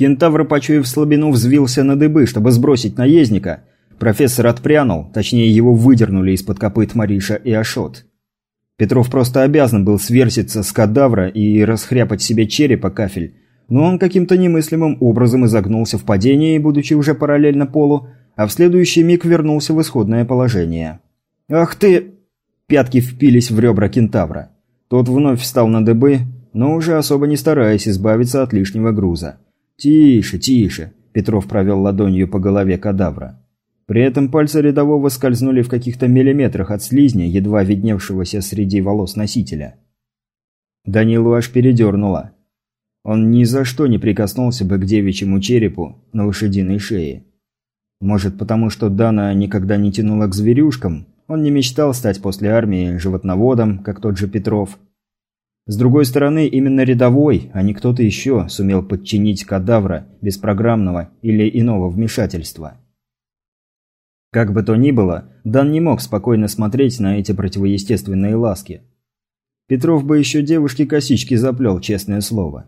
Кентавр, почуяв слабину, взвился на дыбы, чтобы сбросить наездника. Профессор отпрянул, точнее его выдернули из-под копыт Мариша и Ашот. Петров просто обязан был сверситься с кадавра и расхряпать себе череп о кафель, но он каким-то немыслимым образом изогнулся в падении, будучи уже параллельно полу, а в следующий миг вернулся в исходное положение. «Ах ты!» Пятки впились в ребра кентавра. Тот вновь встал на дыбы, но уже особо не стараясь избавиться от лишнего груза. «Тише, тише!» – Петров провел ладонью по голове кадавра. При этом пальцы рядового скользнули в каких-то миллиметрах от слизня, едва видневшегося среди волос носителя. Данилу аж передернуло. Он ни за что не прикоснулся бы к девичьему черепу на лошадиной шее. Может, потому что Дана никогда не тянула к зверюшкам, он не мечтал стать после армии животноводом, как тот же Петров. С другой стороны, именно рядовой, а не кто-то еще, сумел подчинить кадавра без программного или иного вмешательства. Как бы то ни было, Дан не мог спокойно смотреть на эти противоестественные ласки. Петров бы еще девушке косички заплел, честное слово.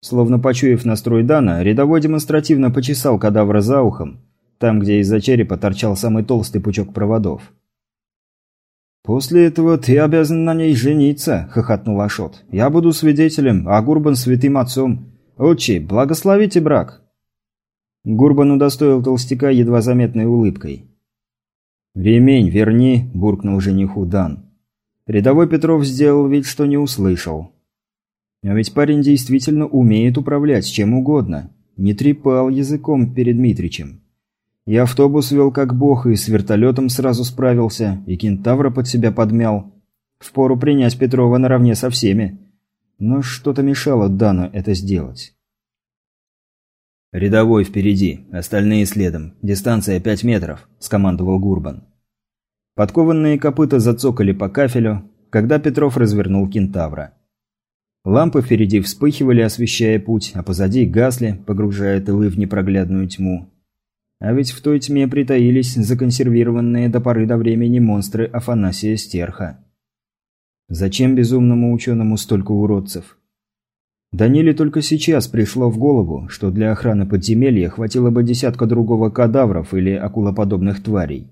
Словно почуяв настрой Дана, рядовой демонстративно почесал кадавра за ухом, там, где из-за черепа торчал самый толстый пучок проводов. «После этого ты обязан на ней жениться», – хохотнул Ашот. «Я буду свидетелем, а Гурбан – святым отцом. Отче, благословите брак». Гурбан удостоил толстяка едва заметной улыбкой. «Ремень верни», – буркнул жениху Дан. Рядовой Петров сделал вид, что не услышал. А ведь парень действительно умеет управлять чем угодно. Не трепал языком перед Митричем. И автобус вел как бог, и с вертолетом сразу справился, и кентавра под себя подмял. Впору принять Петрова наравне со всеми. Но что-то мешало Дану это сделать. «Рядовой впереди, остальные следом. Дистанция пять метров», – скомандовал Гурбан. Подкованные копыта зацокали по кафелю, когда Петров развернул кентавра. Лампы впереди вспыхивали, освещая путь, а позади гасли, погружая тылы в непроглядную тьму. А ведь в той тьме притаились законсервированные до поры до времени монстры Афанасия Стерха. Зачем безумному ученому столько уродцев? Даниле только сейчас пришло в голову, что для охраны подземелья хватило бы десятка другого кадавров или акулоподобных тварей.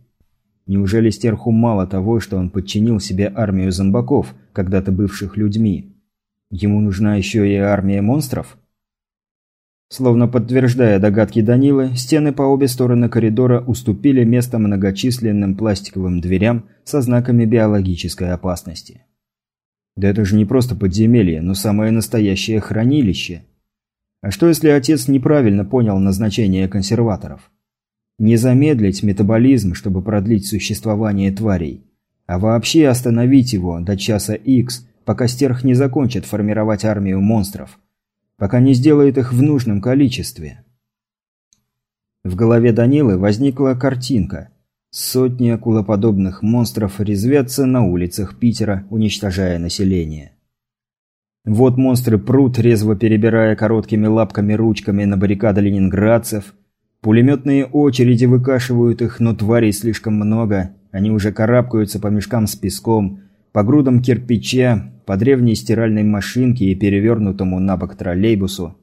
Неужели стерху мало того, что он подчинил себе армию зомбаков, когда-то бывших людьми? Ему нужна еще и армия монстров? Словно подтверждая догадки Данилы, стены по обе стороны коридора уступили место многочисленным пластиковым дверям со знаками биологической опасности. Да это же не просто подземелье, но самое настоящее хранилище. А что если отец неправильно понял назначение консерваторов? Не замедлить метаболизм, чтобы продлить существование тварей, а вообще остановить его до часа X, пока стерх не закончит формировать армию монстров, пока не сделает их в нужном количестве. В голове Данилы возникла картинка – Сотни акулоподобных монстров резвятся на улицах Питера, уничтожая население. Вот монстры прут, резво перебирая короткими лапками-ручками на баррикады ленинградцев. Пулеметные очереди выкашивают их, но тварей слишком много. Они уже карабкаются по мешкам с песком, по грудам кирпича, по древней стиральной машинке и перевернутому на бок троллейбусу.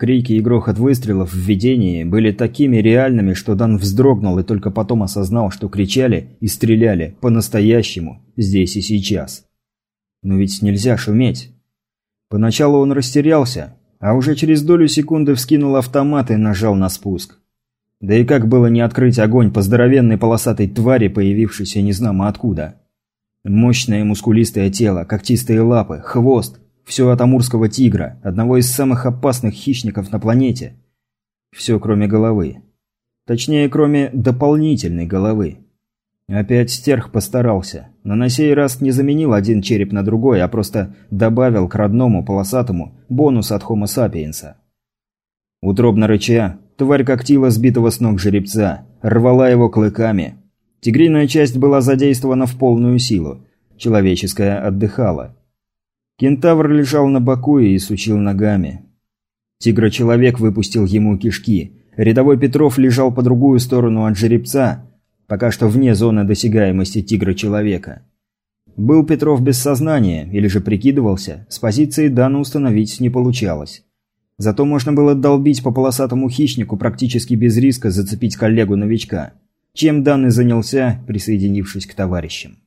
Крики и грохот выстрелов в видении были такими реальными, что Дан вздрогнул и только потом осознал, что кричали и стреляли по-настоящему, здесь и сейчас. Но ведь нельзя шуметь. Поначалу он растерялся, а уже через долю секунды вскинул автомат и нажал на спуск. Да и как было не открыть огонь по здоровенной полосатой твари, появившейся незнамо откуда. Мощное мускулистое тело, когтистые лапы, хвост, все от амурского тигра, одного из самых опасных хищников на планете. Все, кроме головы. Точнее, кроме дополнительной головы. Опять стерх постарался, но на сей раз не заменил один череп на другой, а просто добавил к родному полосатому бонус от Homo sapiens. Утробно рыча, тварь когтила сбитого с ног жеребца, рвала его клыками. Тигриная часть была задействована в полную силу, человеческая отдыхала. Кентавр лежал на боку и сучил ногами. Тигра-человек выпустил ему кишки. Рядовой Петров лежал по другую сторону от жеребца, пока что вне зоны досягаемости тигра-человека. Был Петров без сознания, или же прикидывался, с позиции Дана установить не получалось. Зато можно было долбить по полосатому хищнику практически без риска зацепить коллегу-новичка, чем данный занялся, присоединившись к товарищам.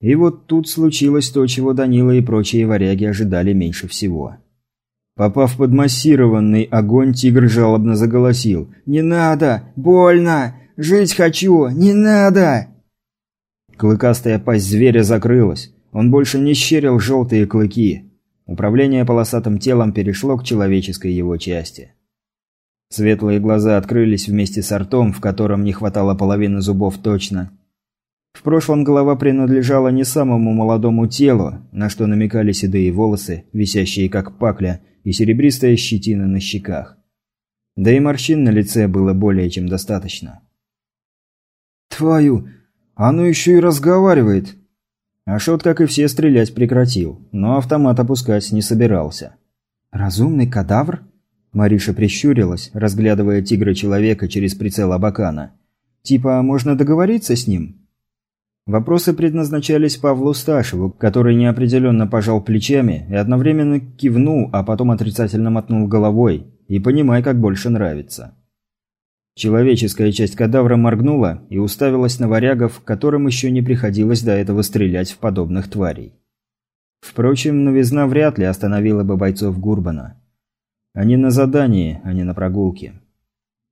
И вот тут случилось то, чего Данила и прочие варяги ожидали меньше всего. Попав под массированный огонь, тигр жалобно заголосил. «Не надо! Больно! Жить хочу! Не надо!» Клыкастая пасть зверя закрылась. Он больше не щерил желтые клыки. Управление полосатым телом перешло к человеческой его части. Светлые глаза открылись вместе с ртом, в котором не хватало половины зубов точно. В прошлом голова принадлежала не самому молодому телу, на что намекали седые волосы, висящие как пакля, и серебристая щетина на щеках. Да и морщин на лице было более чем достаточно. «Твою! Оно еще и разговаривает!» Ашот, как и все, стрелять прекратил, но автомат опускать не собирался. «Разумный кадавр?» Мариша прищурилась, разглядывая тигра-человека через прицел Абакана. «Типа, можно договориться с ним?» Вопросы предназначались Павлу Сташеву, который неопределенно пожал плечами и одновременно кивнул, а потом отрицательно мотнул головой. И понимай, как больше нравится. Человеческая часть кадавра моргнула и уставилась на варягов, которым еще не приходилось до этого стрелять в подобных тварей. Впрочем, новизна вряд ли остановила бы бойцов Гурбана. Они на задании, а не на прогулке.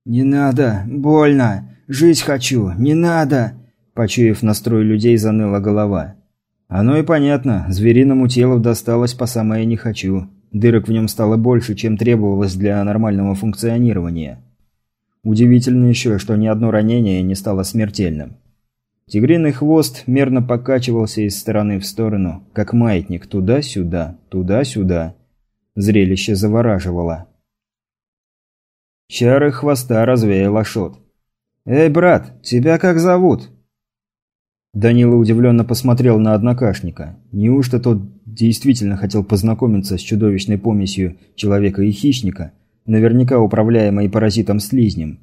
«Не надо! Больно! Жить хочу! Не надо!» Почуяв настрой людей, заныла голова. Оно и понятно, звериному телу досталось по самое «не хочу». Дырок в нем стало больше, чем требовалось для нормального функционирования. Удивительно еще, что ни одно ранение не стало смертельным. Тигриный хвост мерно покачивался из стороны в сторону, как маятник туда-сюда, туда-сюда. Зрелище завораживало. Чары хвоста развеял Ашот. «Эй, брат, тебя как зовут?» Данила удивленно посмотрел на однокашника. Неужто тот действительно хотел познакомиться с чудовищной помесью человека и хищника, наверняка управляемой паразитом-слизнем?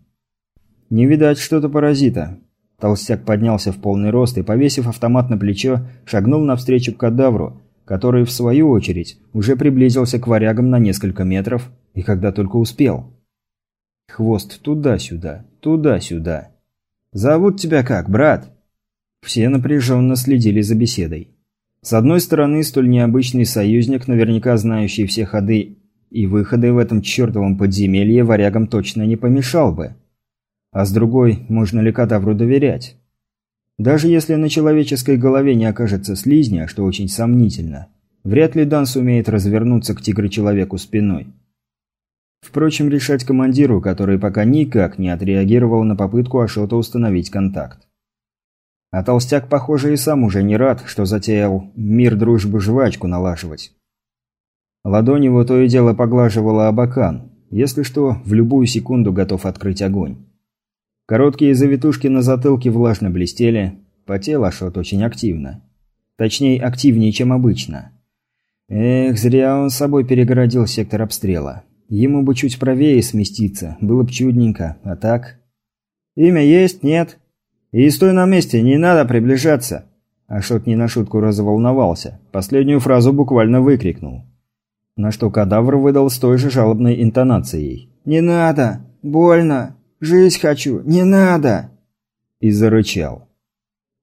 Не видать что-то паразита. Толстяк поднялся в полный рост и, повесив автомат на плечо, шагнул навстречу к кадавру, который, в свою очередь, уже приблизился к варягам на несколько метров, и когда только успел. Хвост туда-сюда, туда-сюда. «Зовут тебя как, брат?» Все напряженно следили за беседой. С одной стороны, столь необычный союзник, наверняка знающий все ходы и выходы в этом чертовом подземелье, варягам точно не помешал бы. А с другой, можно ли кадавру доверять? Даже если на человеческой голове не окажется слизня, что очень сомнительно, вряд ли Дан сумеет развернуться к тигру-человеку спиной. Впрочем, решать командиру, который пока никак не отреагировал на попытку Ашота установить контакт. А толстяк, похоже, и сам уже не рад, что затеял мир, дружбу, жвачку налаживать. Ладонь его то и дело поглаживала абакан. Если что, в любую секунду готов открыть огонь. Короткие завитушки на затылке влажно блестели, потел Ашот очень активно. Точнее, активнее, чем обычно. Эх, зря он с собой перегородил сектор обстрела. Ему бы чуть правее сместиться, было бы чудненько, а так... «Имя есть, нет?» «И стой на месте, не надо приближаться!» Ашот не на шутку разволновался. Последнюю фразу буквально выкрикнул. На что кадавр выдал с той же жалобной интонацией. «Не надо! Больно! Жить хочу! Не надо!» И зарычал.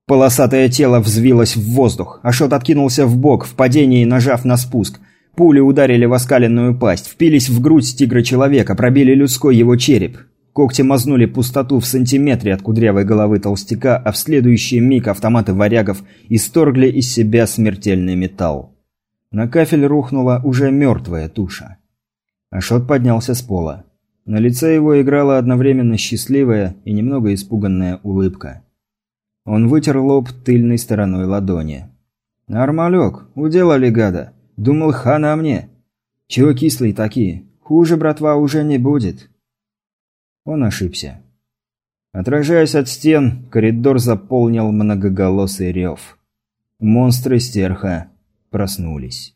Полосатое тело взвилось в воздух. Ашот откинулся в бок, в падении нажав на спуск. Пули ударили в оскаленную пасть, впились в грудь тигра-человека, пробили людской его череп. Когти мазнули пустоту в сантиметре от кудрявой головы толстяка, а в следующий миг автоматы варягов исторгли из себя смертельный металл. На кафель рухнула уже мертвая туша. Ашот поднялся с пола. На лице его играла одновременно счастливая и немного испуганная улыбка. Он вытер лоб тыльной стороной ладони. «Нормалек, уделали гада. Думал, хана мне. Чего кислые такие? Хуже, братва, уже не будет». Он ошибся. Отражаясь от стен, коридор заполнил многоголосый рев. Монстры стерха проснулись.